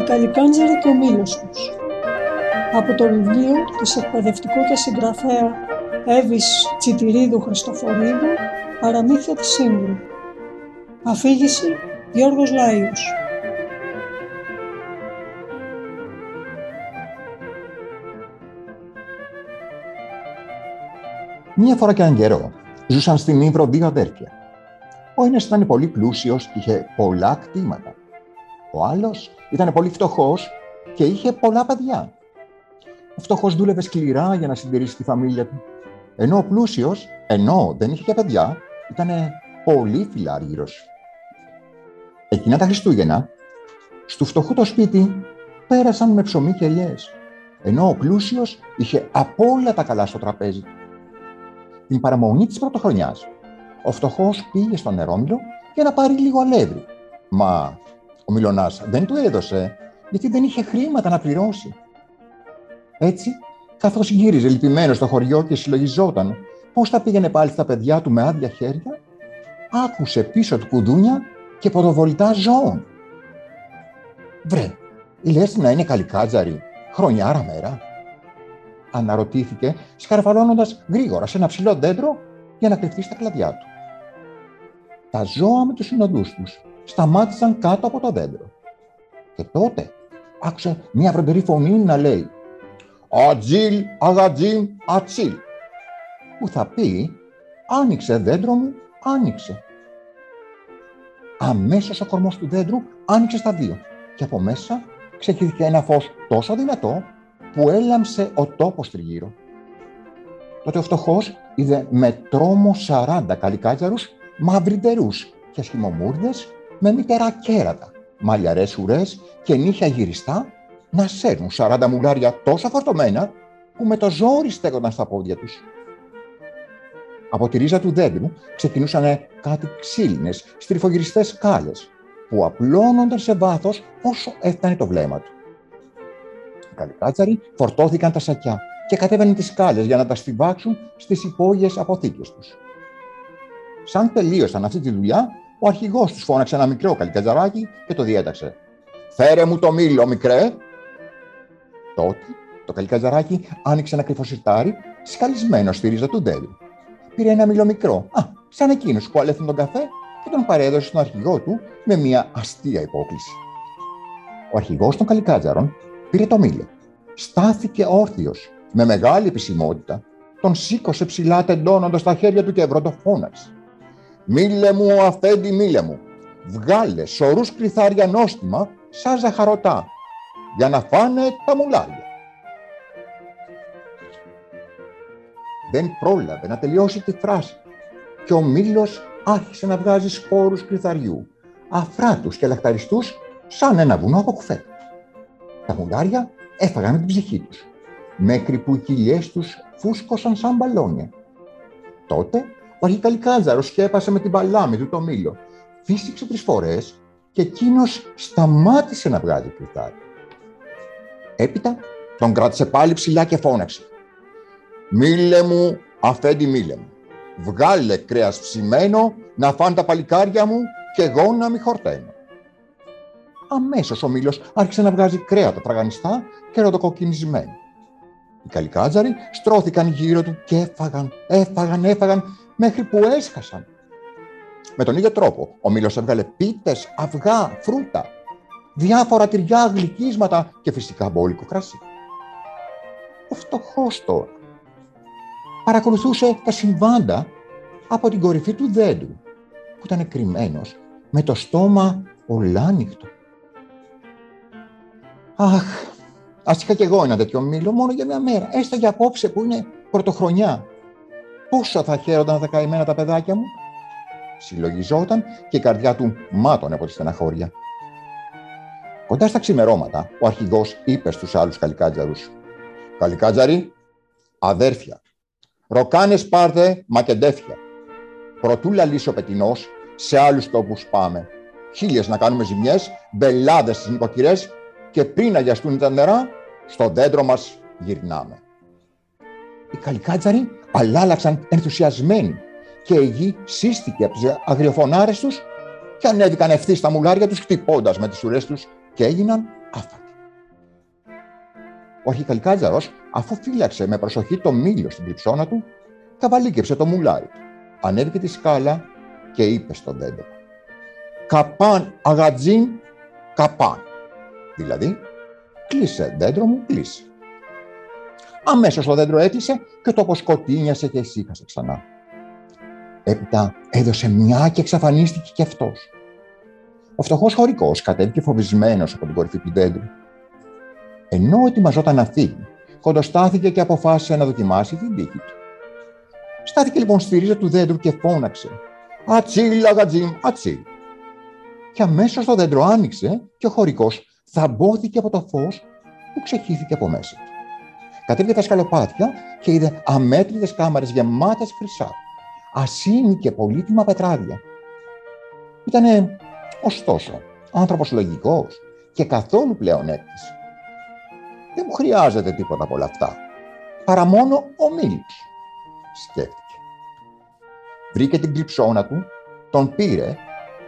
Η Καλικάντζαρη και ο Μήλος τους. Από το βιβλίο της εκπαιδευτικού και συγγραφέα Εύης Τσιτηρίδου Χριστοφορίδου «Παραμύθια της Σύμβρου». Αφήγηση Γιώργος Λαΐος. Μία φορά και έναν καιρό ζούσαν στην Ήβρο δύο αδέρφια. Ο ένας ήταν πολύ πλούσιος και είχε πολλά κτήματα. Ο άλλος ήταν πολύ φτωχός και είχε πολλά παιδιά. Ο φτωχός δούλευε σκληρά για να συντηρήσει τη φαμίλια του. Ενώ ο πλούσιος, ενώ δεν είχε και παιδιά, ήταν πολύ φιλάργυρος. Εκείνα τα Χριστούγεννα, στο φτωχού το σπίτι πέρασαν με ψωμί και ελιές, ενώ ο πλούσιος είχε από όλα τα καλά στο τραπέζι την παραμονή της πρωτοχρονιάς. Ο φτωχός πήγε στον νερόμιλο για να πάρει λίγο αλεύρι. Μα ο Μιλωνάς δεν του έδωσε, γιατί δεν είχε χρήματα να πληρώσει. Έτσι, καθώς γύριζε λυπημένος στο χωριό και συλλογιζόταν πώς θα πήγαινε πάλι στα παιδιά του με άδεια χέρια, άκουσε πίσω του κουδούνια και ποδοβολητά ζώων. Βρε, λες να είναι καλικάτζαρη, χρονιάρα μέρα αναρωτήθηκε, σκαρφαλώνοντας γρήγορα σε ένα ψηλό δέντρο για να κρυφτεί στα κλαδιά του. Τα ζώα με τους συνοδούς τους σταμάτησαν κάτω από το δέντρο. Και τότε άκουσε μια βροντερή φωνή να λέει «Ατζίλ, αγατζίλ, ατσίλ» που θα πει «Άνοιξε δέντρο μου, άνοιξε». Αμέσως ο κορμός του δέντρου άνοιξε στα δύο και από μέσα ξεχύθηκε ένα φως τόσο δυνατό που έλαμψε ο τόπος τριγύρω. Τότε ο φτωχός είδε με τρόμο 40 καλικάτζαρους μαυριντερούς και σχημομούρδες με μητερά κέρατα, μαλλιαρές ουρές και νύχια γυριστά να σέρνουν 40 μουλάρια τόσο φορτωμένα που με το ζόρι στέκονταν στα πόδια τους. Από τη ρίζα του δέντρου ξεκινούσαν κάτι ξύλινες, στριφογυριστές σκάλες που απλώνονταν σε βάθος όσο έφτανε το βλέμμα του καλικάτσαροι φορτώθηκαν τα σακιά και κατέβαιναν τις σκάλες για να τα στιβάξουν στις υπόγειες αποθήκες τους. Σαν τελείωσαν αυτή τη δουλειά, ο αρχηγός τους φώναξε ένα μικρό καλικατζαράκι και το διέταξε. «Φέρε μου το μήλο, μικρέ!» Τότε το καλικατζαράκι άνοιξε ένα κρυφό σιρτάρι, σκαλισμένο στη ρίζα του ντέλου. Πήρε ένα μήλο μικρό, α, σαν εκείνος που αλέθουν τον καφέ και τον παρέδωσε στον αρχηγό του με μια αστεία υπόκληση. Ο αρχηγός των καλικάτζαρων πήρε το μήλο. Στάθηκε όρθιος, με μεγάλη επισημότητα, τον σήκωσε ψηλά τεντώνοντας τα χέρια του και βροντοφώναξε. «Μήλε μου, αφέντη μήλε μου, βγάλε σωρούς κρυθάρια νόστιμα σαν ζαχαρωτά, για να φάνε τα μουλάρια». Δεν πρόλαβε να τελειώσει τη φράση και ο μήλος άρχισε να βγάζει σπόρους κρυθαριού, αφράτους και λαχταριστούς σαν ένα βουνό από κουφέτα. Τα μουλάρια έφαγαν την ψυχή τους, μέχρι που οι κοιλιές τους φούσκωσαν σαν μπαλόνια. Τότε ο αρχικαλικάζαρος σκέπασε με την παλάμη του το μήλο, φύσηξε τρεις φορές και εκείνος σταμάτησε να βγάζει κρυθάρι. Έπειτα τον κράτησε πάλι ψηλά και φώναξε. «Μήλε μου, αφέντη μήλε μου, βγάλε κρέας ψημένο να φάνε τα παλικάρια μου και εγώ να μη χορταίνω» αμέσως ο μήλος άρχισε να βγάζει κρέατα τραγανιστά και ροδοκοκκινισμένα. Οι καλικάτζαροι στρώθηκαν γύρω του και έφαγαν, έφαγαν, έφαγαν μέχρι που έσχασαν. Με τον ίδιο τρόπο, ο μήλος έβγαλε πίτες, αυγά, φρούτα, διάφορα τυριά, γλυκίσματα και φυσικά μπόλικο κρασί. Ο φτωχός τώρα παρακολουθούσε τα συμβάντα από την κορυφή του δέντρου που ήταν κρυμμένος με το στόμα ολάνυχτο. Αχ, ας είχα κι εγώ ένα τέτοιο μήλο μόνο για μια μέρα, έστω για απόψε που είναι πρωτοχρονιά. Πόσο θα χαίρονταν τα καημένα τα παιδάκια μου; Συλλογιζόταν και η καρδιά του μάτωνε από τη στεναχώρια. Κοντά στα ξημερώματα, ο αρχηγός είπε στους άλλους καλικάτζαρους «Καλικάτζαροι, αδέρφια, ροκάνες πάρτε μακεντέφια. Προτού λαλήσει ο πετινός, σε άλλους τόπους πάμε. Χίλιες να κάνουμε ζημιές, μπελάδες στις νοικοκυρές και πριν αγιαστούν τα νερά, στο δέντρο μας γυρνάμε. Οι καλικάτζαροι αλλάλαξαν ενθουσιασμένοι και η γη σύστηκε από τις αγριοφωνάρες τους και ανέβηκαν ευθύ στα μουλάρια τους χτυπώντας με τις ουρές τους και έγιναν άφατη. Ο αρχικαλικάτζαρος, αφού φύλαξε με προσοχή το μήλο στην κλειψώνα του, καβαλίκεψε το μουλάρι του, ανέβηκε τη σκάλα και είπε στον δέντρο «Καπάν αγατζίν, καπάν». Δηλαδή, «Κλείσε, δέντρο μου, κλείσε». Αμέσως το δέντρο έκλεισε και το αποσκοτίνιασε και ησύχασε ξανά. Έπειτα έδωσε μια και εξαφανίστηκε και αυτός. Ο φτωχός χωρικός κατέβηκε φοβισμένος από την κορυφή του δέντρου. Ενώ ετοιμαζόταν να φύγει, κοντοστάθηκε και αποφάσισε να δοκιμάσει την τύχη του. Στάθηκε λοιπόν στη ρίζα του δέντρου και φώναξε «Ατσίλ, αγατζίμ, ατσίλ». Και αμέσως το δέντρο άνοιξε και ο χωρικός θαμπόθηκε από το φως που ξεχύθηκε από μέσα του. Κατέβηκε τα σκαλοπάτια και είδε αμέτρητες κάμαρες γεμάτες χρυσά, ασύνη και πολύτιμα πετράδια. Ήτανε Ωστόσο, άνθρωπος λογικός και καθόλου πλέον έκτης. Δεν μου χρειάζεται τίποτα από όλα αυτά, παρά μόνο ο Μίλης, σκέφτηκε. Βρήκε την κλειψώνα του, τον πήρε,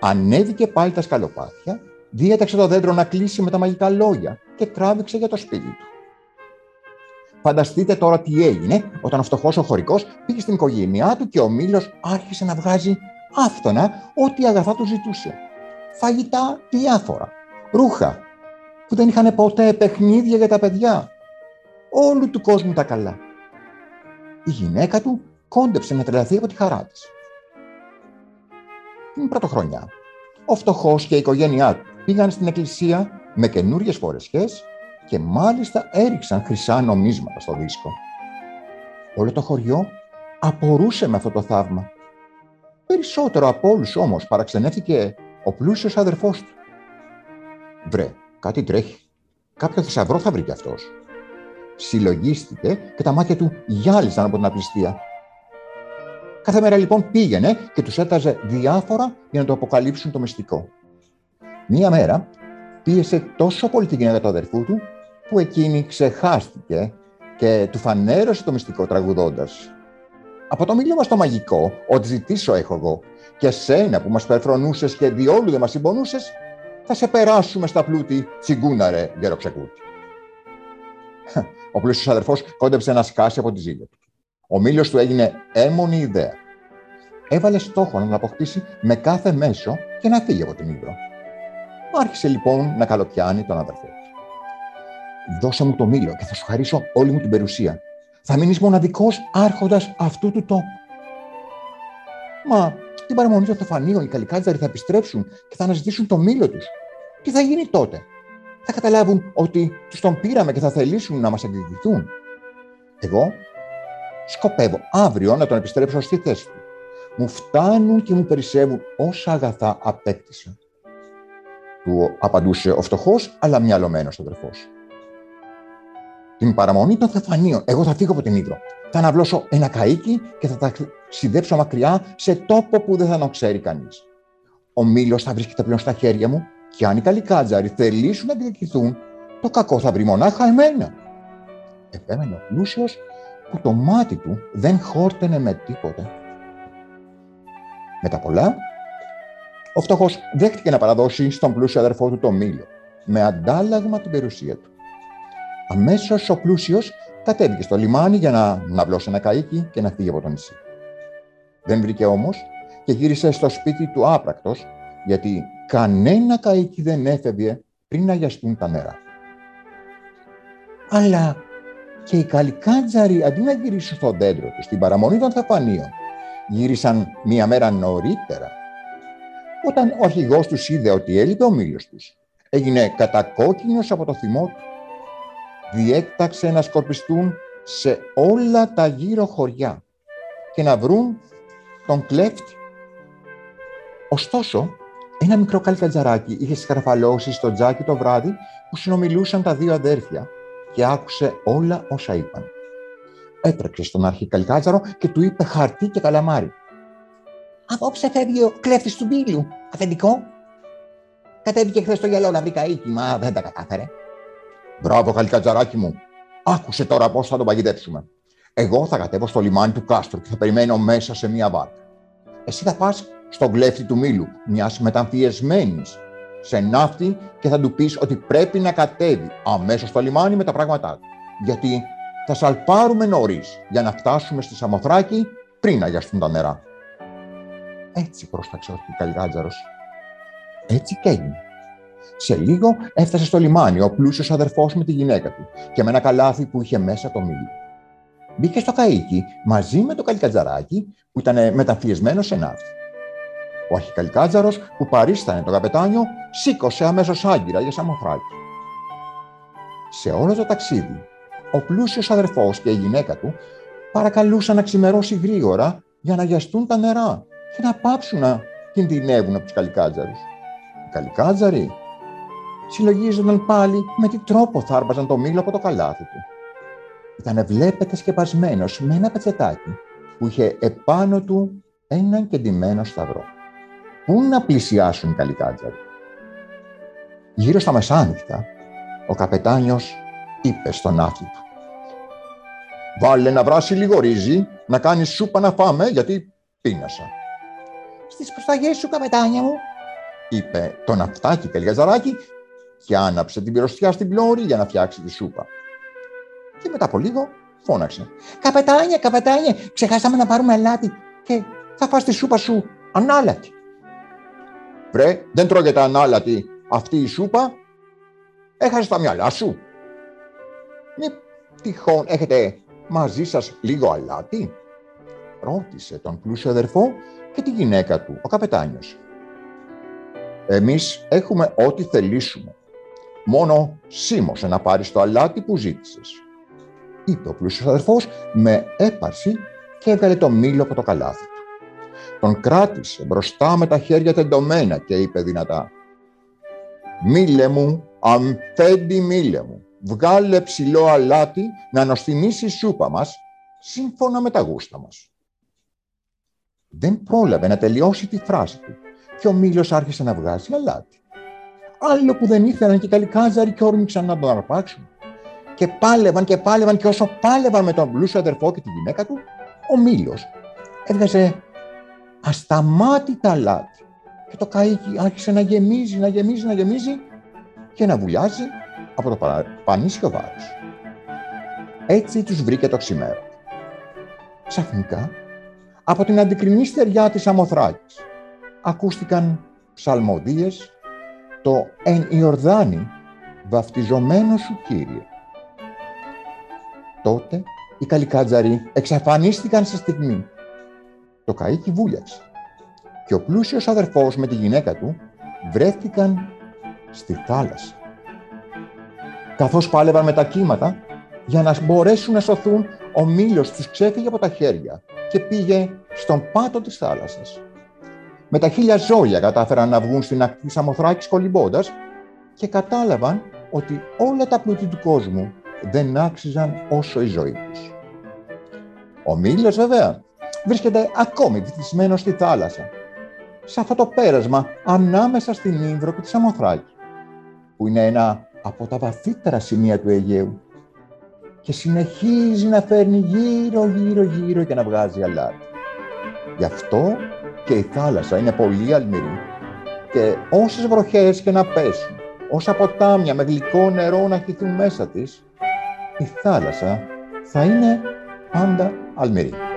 ανέβηκε πάλι τα σκαλοπάτια, διέταξε το δέντρο να κλείσει με τα μαγικά λόγια και τράβηξε για το σπίτι του. Φανταστείτε τώρα τι έγινε όταν ο φτωχός ο χωρικός πήγε στην οικογένειά του και ο Μήλο άρχισε να βγάζει άφθονα ό,τι αγαθά του ζητούσε φαγητά διάφορα, ρούχα, που δεν είχαν ποτέ παιχνίδια για τα παιδιά. Όλου του κόσμου τα καλά. Η γυναίκα του κόντεψε να τρελαθεί από τη χαρά της. Την πρωτοχρονιά, ο φτωχός και η οικογένειά του πήγαν στην εκκλησία με καινούριες φορεσιές και μάλιστα έριξαν χρυσά νομίσματα στο δίσκο. Όλο το χωριό απορούσε με αυτό το θαύμα. Περισσότερο από όλους όμως παραξενέθηκε ο πλούσιος αδερφός του. Βρε, κάτι τρέχει. Κάποιο θησαυρό θα βρει κι αυτός. Συλλογίστηκε και τα μάτια του γυάλισαν από την απληστία. Κάθε μέρα λοιπόν πήγαινε και τους έταζε διάφορα για να το αποκαλύψουν το μυστικό. Μία μέρα πίεσε τόσο πολύ την γυναίκα του αδερφού του που εκείνη ξεχάστηκε και του φανέρωσε το μυστικό τραγουδώντας. Από το μήλιο μας το μαγικό, ό,τι ζητήσω έχω εγώ, και σένα που μας περφρονούσες και διόλου δεν μας συμπονούσες, θα σε περάσουμε στα πλούτη τσιγκούναρε γεροξεκούτη. Ο πλούσιος αδερφός κόντεψε να σκάσει από τη ζήλια του. Ο μήλος του έγινε έμονη ιδέα. Έβαλε στόχο να τον αποκτήσει με κάθε μέσο και να φύγει από την Ήπειρο. Άρχισε λοιπόν να καλοπιάνει τον αδερφό του. Δώσε μου το μήλο και θα σου χαρίσω όλη μου την περιουσία. Θα μείνεις μοναδικός άρχοντας αυτού του τόπου. Μα την παραμονή των Θεφανίων οι καλικάτζαροι θα επιστρέψουν και θα αναζητήσουν το μήλο τους. Τι θα γίνει τότε; Θα καταλάβουν ότι τους τον πήραμε και θα θελήσουν να μας εκδικηθούν. Εγώ σκοπεύω αύριο να τον επιστρέψω στη θέση του. Μου φτάνουν και μου περισσεύουν όσα αγαθά απέκτησα. Του απαντούσε ο φτωχός, αλλά μυαλωμένος αδερφός. Την παραμονή των Θεφανίων, εγώ θα φύγω από την Ήπειρο. Θα αναβλώσω ένα καίκι και θα ταξιδέψω μακριά σε τόπο που δεν θα τον ξέρει κανείς. Ο μήλος θα βρίσκεται πλέον στα χέρια μου και αν οι καλικάτζαροι θελήσουν να διεκδικηθούν, το κακό θα βρει μονάχα εμένα. Επέμενε ο πλούσιος που το μάτι του δεν χόρτενε με τίποτε. Με τα πολλά, ο φτωχός δέχτηκε να παραδώσει στον πλούσιο αδερφό του το μήλο, με αντάλλαγμα την περιουσία του. Αμέσως ο πλούσιος κατέβηκε στο λιμάνι για να ναυλώσει ένα καίκι και να φύγει από το νησί. Δεν βρήκε όμως και γύρισε στο σπίτι του άπρακτος, γιατί κανένα καίκι δεν έφευγε πριν να γιαστούν τα νερά. Αλλά και οι καλικάτζαροι αντί να γυρίσουν στο δέντρο τους στην παραμονή των θαφανίων, γύρισαν μία μέρα νωρίτερα. Όταν ο αρχηγός τους είδε ότι έλειπε ο μήλος τους, έγινε κατακόκκινος από το θυμό του. Διέκταξε να σκορπιστούν σε όλα τα γύρω χωριά και να βρουν τον κλέφτη. Ωστόσο, ένα μικρό καλκατζαράκι είχε σκαρφαλώσει στο τζάκι το βράδυ που συνομιλούσαν τα δύο αδέρφια και άκουσε όλα όσα είπαν. Έτρεξε στον αρχικαλκάτζαρο και του είπε χαρτί και καλαμάρι. Απόψε φεύγει ο κλέφτης του μπίλου. Αφεντικό. Κατέβηκε χθες στο γυαλό να βρει καίκι, μα δεν τα κατάφερε. Μπράβο, καλκατζαράκι μου. Άκουσε τώρα πώς θα τον παγιδέψουμε. Εγώ θα κατέβω στο λιμάνι του Κάστρο και θα περιμένω μέσα σε μία βάρκα. Εσύ θα πας στον κλέφτη του μήλου, μιας μεταμφιεσμένης σε ναύτη και θα του πεις ότι πρέπει να κατέβει αμέσως στο λιμάνι με τα πράγματά του. Γιατί θα σαλπάρουμε νωρίς για να φτάσουμε στη Σαμοθράκη πριν να γιαστούν τα νερά. Έτσι πρόσταξε ο Καλιγάτζαρος. Έτσι και έγινε. Σε λίγο έφτασε στο λιμάνι ο πλούσιος αδερφός με τη γυναίκα του και με ένα καλάθι που είχε μέσα το μήλι. Μπήκε στο καΐκι μαζί με το καλικατζαράκι που ήταν μεταφιεσμένο σε ναύτη. Ο αρχικαλικάτζαρος που παρίστανε το καπετάνιο σήκωσε αμέσως άγκυρα για σαμοθράκι. Σε όλο το ταξίδι, ο πλούσιος αδερφός και η γυναίκα του παρακαλούσαν να ξημερώσει γρήγορα για να γιαστούν τα νερά και να πάψουν να κινδυνεύουν από τους καλικάτζαρους. Οι καλικάτζαροι συλλογίζονταν πάλι με τι τρόπο θα άρπαζαν το μήλο από το καλάθι του. Ήταν βλέπετε σκεπασμένος με ένα πετσετάκι που είχε επάνω του έναν κεντυμένο σταυρό. Πού να πλησιάσουν οι καλικάτζαροι; Γύρω στα μεσάνυχτα, ο καπετάνιος είπε στον ναύτη του. «Βάλε να βράσει λίγο ρύζι, να κάνεις σούπα να φάμε, γιατί πείνασα». «Στις προσταγές σου, καπετάνια μου», είπε το ναυτάκι καλικατζαράκι και άναψε την πυροστιά στην πλώρη για να φτιάξει τη σούπα. Και μετά από λίγο φώναξε. «Καπετάνια, καπετάνια, ξεχάσαμε να πάρουμε αλάτι και θα φας τη σούπα σου ανάλατη». Βρε, δεν τρώγεται ανάλατη αυτή η σούπα. Έχασες τα μυαλά σου. Μη τυχόν έχετε μαζί σας λίγο αλάτι. Ρώτησε τον πλούσιο αδερφό και τη γυναίκα του, ο καπετάνιος. Εμείς έχουμε ό,τι θελήσουμε. Μόνο σίμωσε να πάρεις το αλάτι που ζήτησες. Είπε ο πλούσιος αδερφός με έπαρση και έβγαλε το μήλο από το καλάθι του. Τον κράτησε μπροστά με τα χέρια τεντωμένα και είπε δυνατά «Μήλε μου, αμφέντη μήλε μου, βγάλε ψηλό αλάτι να νοστιμήσει η σούπα μας, σύμφωνα με τα γούστα μας». Δεν πρόλαβε να τελειώσει τη φράση του και ο μήλος άρχισε να βγάζει αλάτι. Άλλο που δεν ήθελαν και οι καλικάζαροι και όρμηξαν να τον αρπάξουν. Και πάλευαν και πάλευαν και όσο πάλευαν με τον πλούσιο αδερφό και τη γυναίκα του, ο μήλος έβγαζε ασταμάτητα αλάτι. Και το καΐκι άρχισε να γεμίζει, να γεμίζει, να γεμίζει και να βουλιάζει από το πανίσιο βάρος. Έτσι τους βρήκε το ξημέρο. Ξαφνικά, από την αντικρινή στεριά της Αμοθράκης, ακούστηκαν ψαλμοδίες το «Εν Ιορδάνη, βαφτιζομένο σου Κύριε». Τότε οι καλικάτζαροι εξαφανίστηκαν σε στιγμή το καΐκι βούλιαξε και ο πλούσιος αδερφός με τη γυναίκα του βρέθηκαν στη θάλασσα. Καθώς πάλευαν με τα κύματα, για να μπορέσουν να σωθούν, ο μήλος τους ξέφυγε από τα χέρια και πήγε στον πάτο της θάλασσας. Με τα χίλια ζώια κατάφεραν να βγουν στην ακτή Σαμοθράκης κολυμπώντας και κατάλαβαν ότι όλα τα πλούτη του κόσμου δεν άξιζαν όσο η ζωή τους. Ο Μήλος βέβαια βρίσκεται ακόμη βυθισμένο στη θάλασσα, σε αυτό το πέρασμα ανάμεσα στην Ήμβρο και τη Σαμοθράκη, που είναι ένα από τα βαθύτερα σημεία του Αιγαίου και συνεχίζει να φέρνει γύρω, γύρω, γύρω και να βγάζει αλάτι. Γι' αυτό και η θάλασσα είναι πολύ αλμυρή και όσες βροχές και να πέσουν, όσα ποτάμια με γλυκό νερό να χυθούν μέσα της, η θάλασσα θα είναι πάντα αλμυρή.